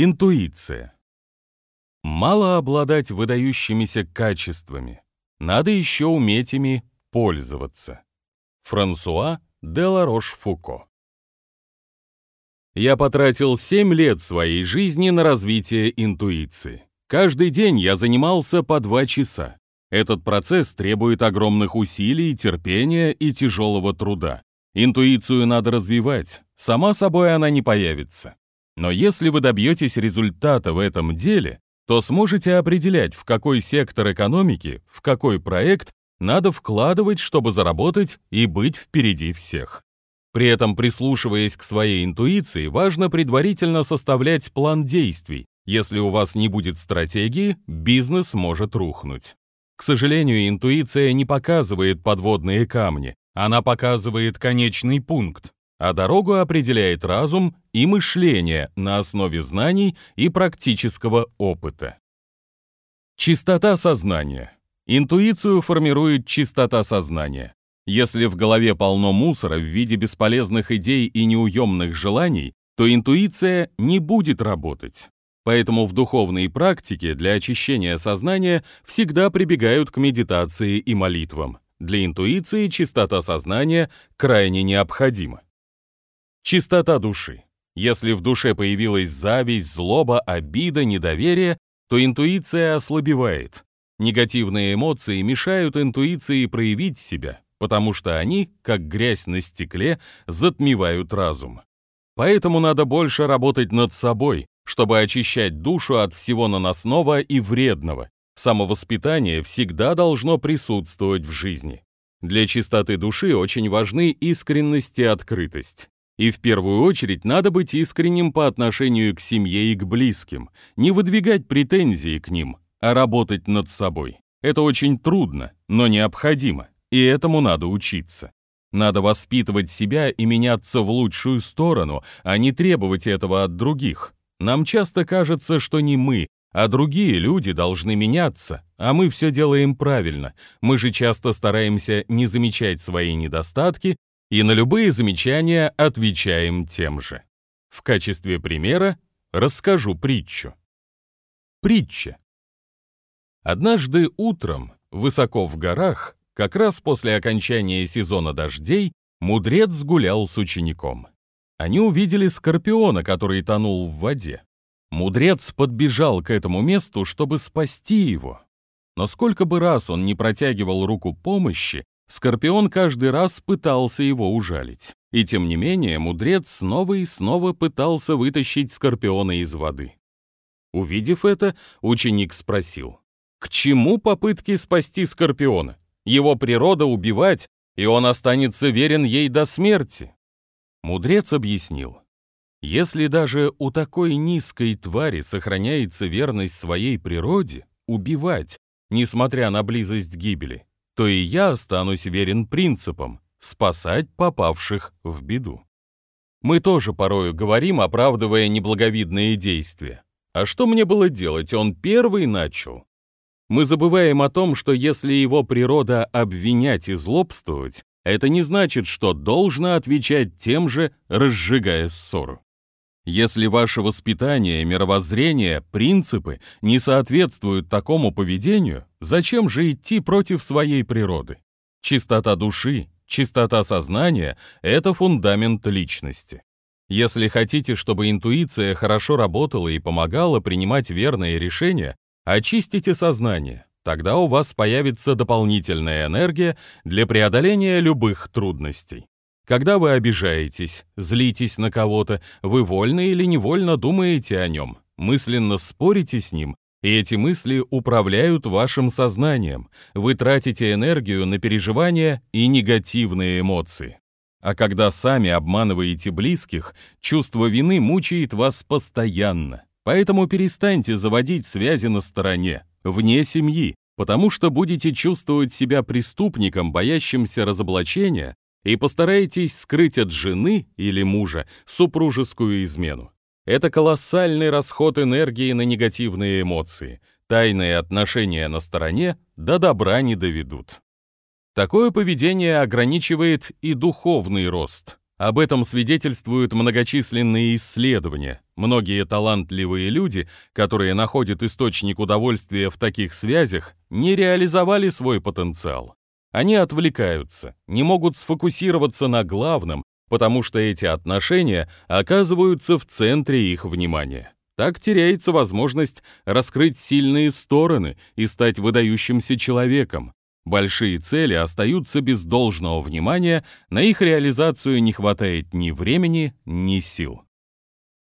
Интуиция. Мало обладать выдающимися качествами. Надо еще уметь ими пользоваться. Франсуа де Ларош-Фуко. Я потратил 7 лет своей жизни на развитие интуиции. Каждый день я занимался по 2 часа. Этот процесс требует огромных усилий, терпения и тяжелого труда. Интуицию надо развивать, сама собой она не появится. Но если вы добьетесь результата в этом деле, то сможете определять, в какой сектор экономики, в какой проект надо вкладывать, чтобы заработать и быть впереди всех. При этом, прислушиваясь к своей интуиции, важно предварительно составлять план действий. Если у вас не будет стратегии, бизнес может рухнуть. К сожалению, интуиция не показывает подводные камни, она показывает конечный пункт, а дорогу определяет разум и мышление на основе знаний и практического опыта. Чистота сознания. Интуицию формирует чистота сознания. Если в голове полно мусора в виде бесполезных идей и неуемных желаний, то интуиция не будет работать. Поэтому в духовной практике для очищения сознания всегда прибегают к медитации и молитвам. Для интуиции чистота сознания крайне необходима. Чистота души. Если в душе появилась зависть, злоба, обида, недоверие, то интуиция ослабевает. Негативные эмоции мешают интуиции проявить себя, потому что они, как грязь на стекле, затмевают разум. Поэтому надо больше работать над собой, чтобы очищать душу от всего наносного и вредного. Самовоспитание всегда должно присутствовать в жизни. Для чистоты души очень важны искренность и открытость. И в первую очередь надо быть искренним по отношению к семье и к близким, не выдвигать претензии к ним, а работать над собой. Это очень трудно, но необходимо и этому надо учиться. Надо воспитывать себя и меняться в лучшую сторону, а не требовать этого от других. Нам часто кажется, что не мы, а другие люди должны меняться, а мы все делаем правильно. Мы же часто стараемся не замечать свои недостатки и на любые замечания отвечаем тем же. В качестве примера расскажу притчу. Притча. Однажды утром, высоко в горах, как раз после окончания сезона дождей мудрец гулял с учеником. Они увидели скорпиона, который тонул в воде. Мудрец подбежал к этому месту, чтобы спасти его. Но сколько бы раз он не протягивал руку помощи, скорпион каждый раз пытался его ужалить. И тем не менее, мудрец снова и снова пытался вытащить скорпиона из воды. Увидев это, ученик спросил, «К чему попытки спасти скорпиона? Его природа убивать, и он останется верен ей до смерти. Мудрец объяснил, если даже у такой низкой твари сохраняется верность своей природе, убивать, несмотря на близость гибели, то и я останусь верен принципам спасать попавших в беду. Мы тоже порою говорим, оправдывая неблаговидные действия. А что мне было делать? Он первый начал. Мы забываем о том, что если его природа обвинять и злобствовать, это не значит, что должно отвечать тем же, разжигая ссору. Если ваше воспитание, мировоззрение, принципы не соответствуют такому поведению, зачем же идти против своей природы? Чистота души, чистота сознания – это фундамент личности. Если хотите, чтобы интуиция хорошо работала и помогала принимать верные решения, Очистите сознание, тогда у вас появится дополнительная энергия для преодоления любых трудностей. Когда вы обижаетесь, злитесь на кого-то, вы вольно или невольно думаете о нем, мысленно спорите с ним, и эти мысли управляют вашим сознанием. Вы тратите энергию на переживания и негативные эмоции. А когда сами обманываете близких, чувство вины мучает вас постоянно. Поэтому перестаньте заводить связи на стороне, вне семьи, потому что будете чувствовать себя преступником, боящимся разоблачения, и постарайтесь скрыть от жены или мужа супружескую измену. Это колоссальный расход энергии на негативные эмоции. Тайные отношения на стороне до добра не доведут. Такое поведение ограничивает и духовный рост. Об этом свидетельствуют многочисленные исследования. Многие талантливые люди, которые находят источник удовольствия в таких связях, не реализовали свой потенциал. Они отвлекаются, не могут сфокусироваться на главном, потому что эти отношения оказываются в центре их внимания. Так теряется возможность раскрыть сильные стороны и стать выдающимся человеком. Большие цели остаются без должного внимания, на их реализацию не хватает ни времени, ни сил.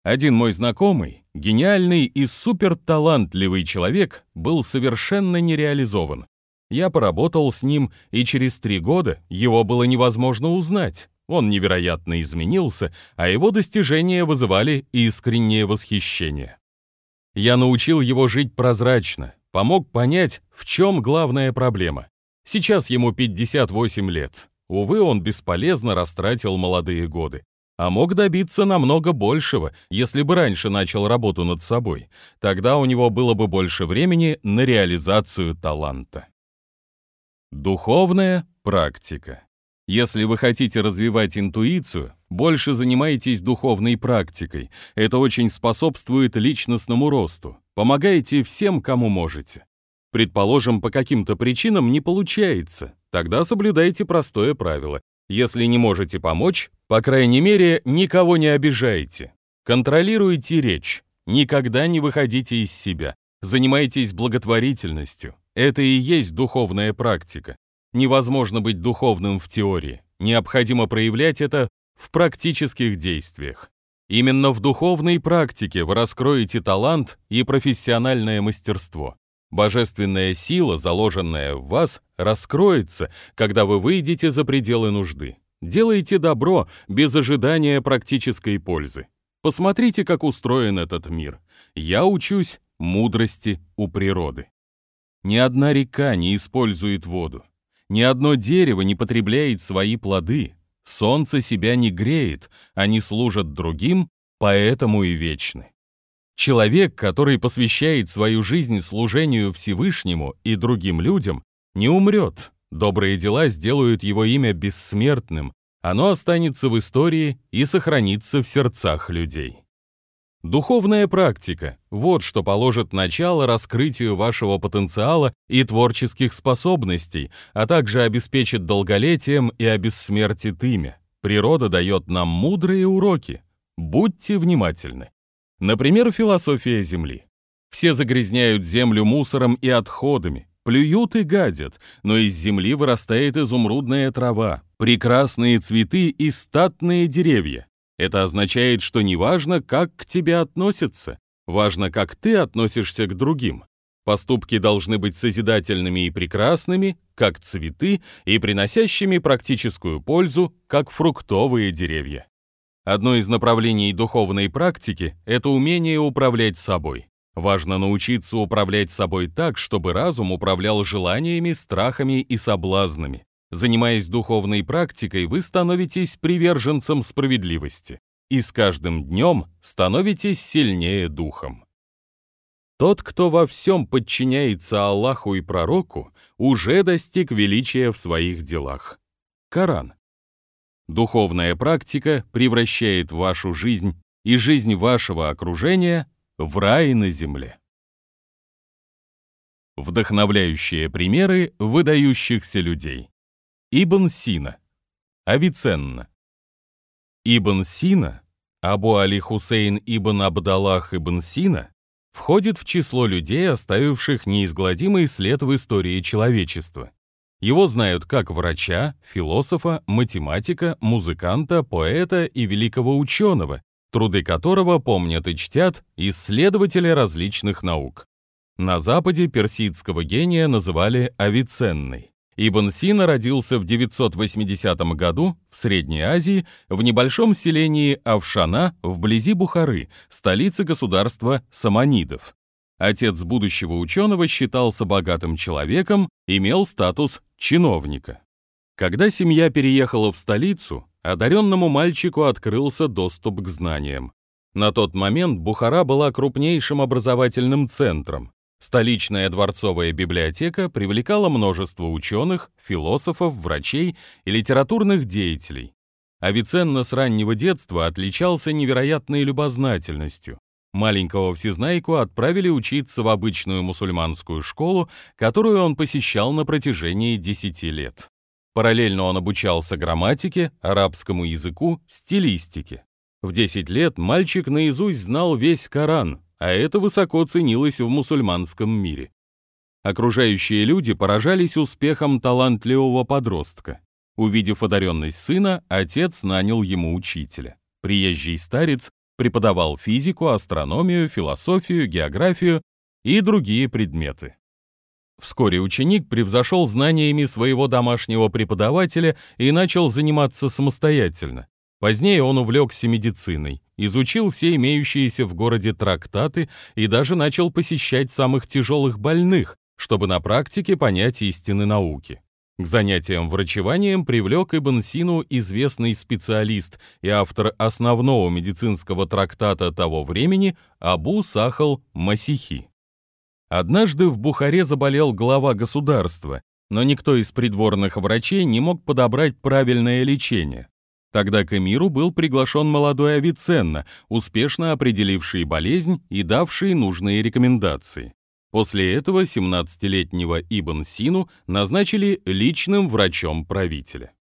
Один мой знакомый, гениальный и суперталантливый человек, был совершенно нереализован. Я поработал с ним, и через три года его было невозможно узнать. Он невероятно изменился, а его достижения вызывали искреннее восхищение. Я научил его жить прозрачно, помог понять, в чем главная проблема. Сейчас ему 58 лет. Увы, он бесполезно растратил молодые годы а мог добиться намного большего, если бы раньше начал работу над собой. Тогда у него было бы больше времени на реализацию таланта. Духовная практика. Если вы хотите развивать интуицию, больше занимайтесь духовной практикой. Это очень способствует личностному росту. Помогайте всем, кому можете. Предположим, по каким-то причинам не получается. Тогда соблюдайте простое правило. Если не можете помочь, по крайней мере, никого не обижайте. Контролируйте речь. Никогда не выходите из себя. Занимайтесь благотворительностью. Это и есть духовная практика. Невозможно быть духовным в теории. Необходимо проявлять это в практических действиях. Именно в духовной практике вы раскроете талант и профессиональное мастерство. Божественная сила, заложенная в вас, раскроется, когда вы выйдете за пределы нужды. Делайте добро без ожидания практической пользы. Посмотрите, как устроен этот мир. Я учусь мудрости у природы. Ни одна река не использует воду. Ни одно дерево не потребляет свои плоды. Солнце себя не греет, они служат другим, поэтому и вечны. Человек, который посвящает свою жизнь служению Всевышнему и другим людям, не умрет. Добрые дела сделают его имя бессмертным, оно останется в истории и сохранится в сердцах людей. Духовная практика – вот что положит начало раскрытию вашего потенциала и творческих способностей, а также обеспечит долголетием и обессмертит имя. Природа дает нам мудрые уроки. Будьте внимательны. Например, философия Земли. Все загрязняют Землю мусором и отходами, плюют и гадят, но из земли вырастает изумрудная трава, прекрасные цветы и статные деревья. Это означает, что не важно, как к тебе относятся, важно, как ты относишься к другим. Поступки должны быть созидательными и прекрасными, как цветы, и приносящими практическую пользу, как фруктовые деревья. Одно из направлений духовной практики – это умение управлять собой. Важно научиться управлять собой так, чтобы разум управлял желаниями, страхами и соблазнами. Занимаясь духовной практикой, вы становитесь приверженцем справедливости и с каждым днем становитесь сильнее духом. Тот, кто во всем подчиняется Аллаху и пророку, уже достиг величия в своих делах. Коран. Духовная практика превращает вашу жизнь и жизнь вашего окружения в рай на земле. Вдохновляющие примеры выдающихся людей. Ибн Сина. Авиценна. Ибн Сина, Абу Али Хусейн ибн Абдаллах ибн Сина, входит в число людей, оставивших неизгладимый след в истории человечества. Его знают как врача, философа, математика, музыканта, поэта и великого ученого, труды которого помнят и чтят исследователи различных наук. На Западе персидского гения называли Авиценной. Ибн Сина родился в 980 году в Средней Азии в небольшом селении Авшана вблизи Бухары, столицы государства Саманидов. Отец будущего ученого считался богатым человеком, имел статус чиновника. Когда семья переехала в столицу, одаренному мальчику открылся доступ к знаниям. На тот момент Бухара была крупнейшим образовательным центром. Столичная дворцовая библиотека привлекала множество ученых, философов, врачей и литературных деятелей. Авиценна с раннего детства отличался невероятной любознательностью. Маленького всезнайку отправили учиться в обычную мусульманскую школу, которую он посещал на протяжении 10 лет. Параллельно он обучался грамматике, арабскому языку, стилистике. В 10 лет мальчик наизусть знал весь Коран, а это высоко ценилось в мусульманском мире. Окружающие люди поражались успехом талантливого подростка. Увидев одаренность сына, отец нанял ему учителя. Приезжий старец преподавал физику, астрономию, философию, географию и другие предметы. Вскоре ученик превзошел знаниями своего домашнего преподавателя и начал заниматься самостоятельно. Позднее он увлекся медициной, изучил все имеющиеся в городе трактаты и даже начал посещать самых тяжелых больных, чтобы на практике понять истины науки. К занятиям врачеванием привлек Ибн Сину известный специалист и автор основного медицинского трактата того времени Абу Сахал Масихи. Однажды в Бухаре заболел глава государства, но никто из придворных врачей не мог подобрать правильное лечение. Тогда к эмиру был приглашен молодой Авиценна, успешно определивший болезнь и давший нужные рекомендации. После этого 17-летнего Ибн Сину назначили личным врачом правителя.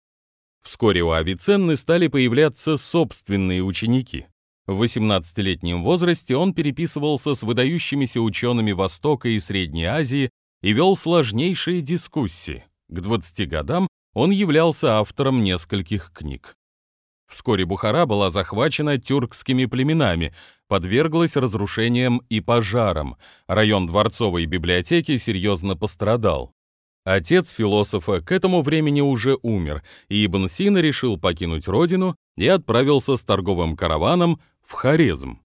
Вскоре у Авиценны стали появляться собственные ученики. В 18-летнем возрасте он переписывался с выдающимися учеными Востока и Средней Азии и вел сложнейшие дискуссии. К 20 годам он являлся автором нескольких книг. Вскоре Бухара была захвачена тюркскими племенами, подверглась разрушениям и пожарам. Район дворцовой библиотеки серьезно пострадал. Отец философа к этому времени уже умер, и Ибн Сина решил покинуть родину и отправился с торговым караваном в Хорезм.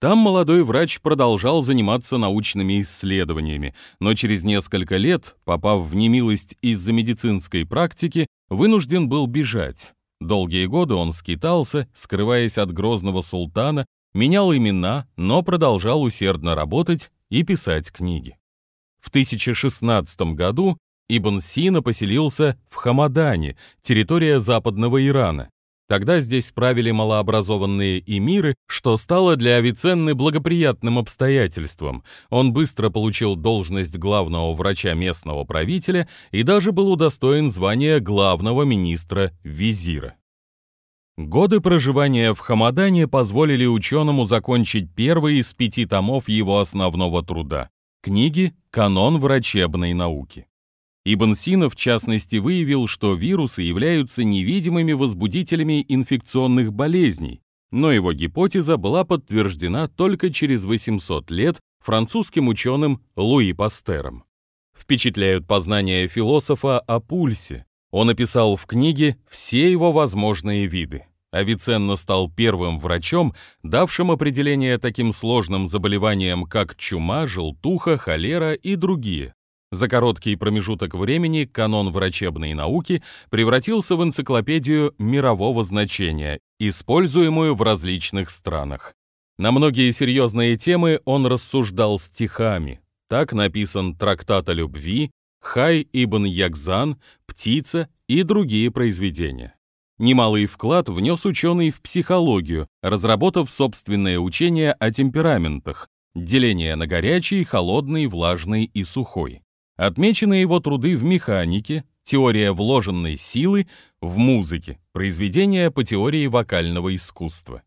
Там молодой врач продолжал заниматься научными исследованиями, но через несколько лет, попав в немилость из-за медицинской практики, вынужден был бежать. Долгие годы он скитался, скрываясь от грозного султана, менял имена, но продолжал усердно работать и писать книги. В 1016 году Ибн Сина поселился в Хамадане, территория западного Ирана. Тогда здесь правили малообразованные эмиры, что стало для Авиценны благоприятным обстоятельством. Он быстро получил должность главного врача местного правителя и даже был удостоен звания главного министра визира. Годы проживания в Хамадане позволили ученому закончить первый из пяти томов его основного труда – книги «Канон врачебной науки». Ибн Сина, в частности, выявил, что вирусы являются невидимыми возбудителями инфекционных болезней, но его гипотеза была подтверждена только через 800 лет французским ученым Луи Пастером. Впечатляют познания философа о пульсе. Он описал в книге все его возможные виды. Авиценна стал первым врачом, давшим определение таким сложным заболеваниям, как чума, желтуха, холера и другие. За короткий промежуток времени канон врачебной науки превратился в энциклопедию мирового значения, используемую в различных странах. На многие серьезные темы он рассуждал стихами. Так написан «Трактат о любви», «Хай ибн Ягзан», «Птица» и другие произведения. Немалый вклад внес ученый в психологию, разработав собственное учение о темпераментах, деление на горячий, холодный, влажный и сухой. Отмечены его труды в механике, теория вложенной силы, в музыке, произведения по теории вокального искусства.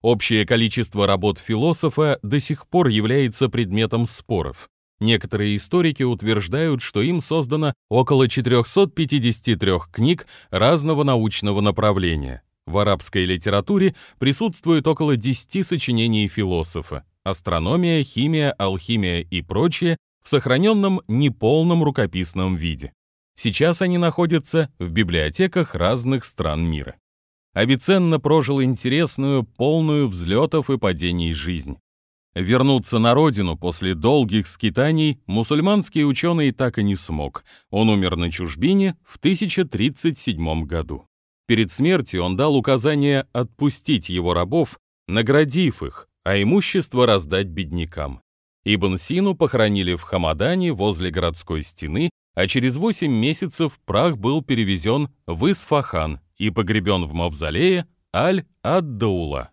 Общее количество работ философа до сих пор является предметом споров. Некоторые историки утверждают, что им создано около 453 книг разного научного направления. В арабской литературе присутствует около 10 сочинений философа. Астрономия, химия, алхимия и прочее в сохраненном неполном рукописном виде. Сейчас они находятся в библиотеках разных стран мира. Авиценна прожил интересную, полную взлетов и падений жизнь. Вернуться на родину после долгих скитаний мусульманский ученый так и не смог. Он умер на чужбине в 1037 году. Перед смертью он дал указание отпустить его рабов, наградив их, а имущество раздать беднякам. Ибн Сину похоронили в Хамадане возле городской стены, а через 8 месяцев прах был перевезен в Исфахан и погребен в мавзолее Аль-Ад-Даула.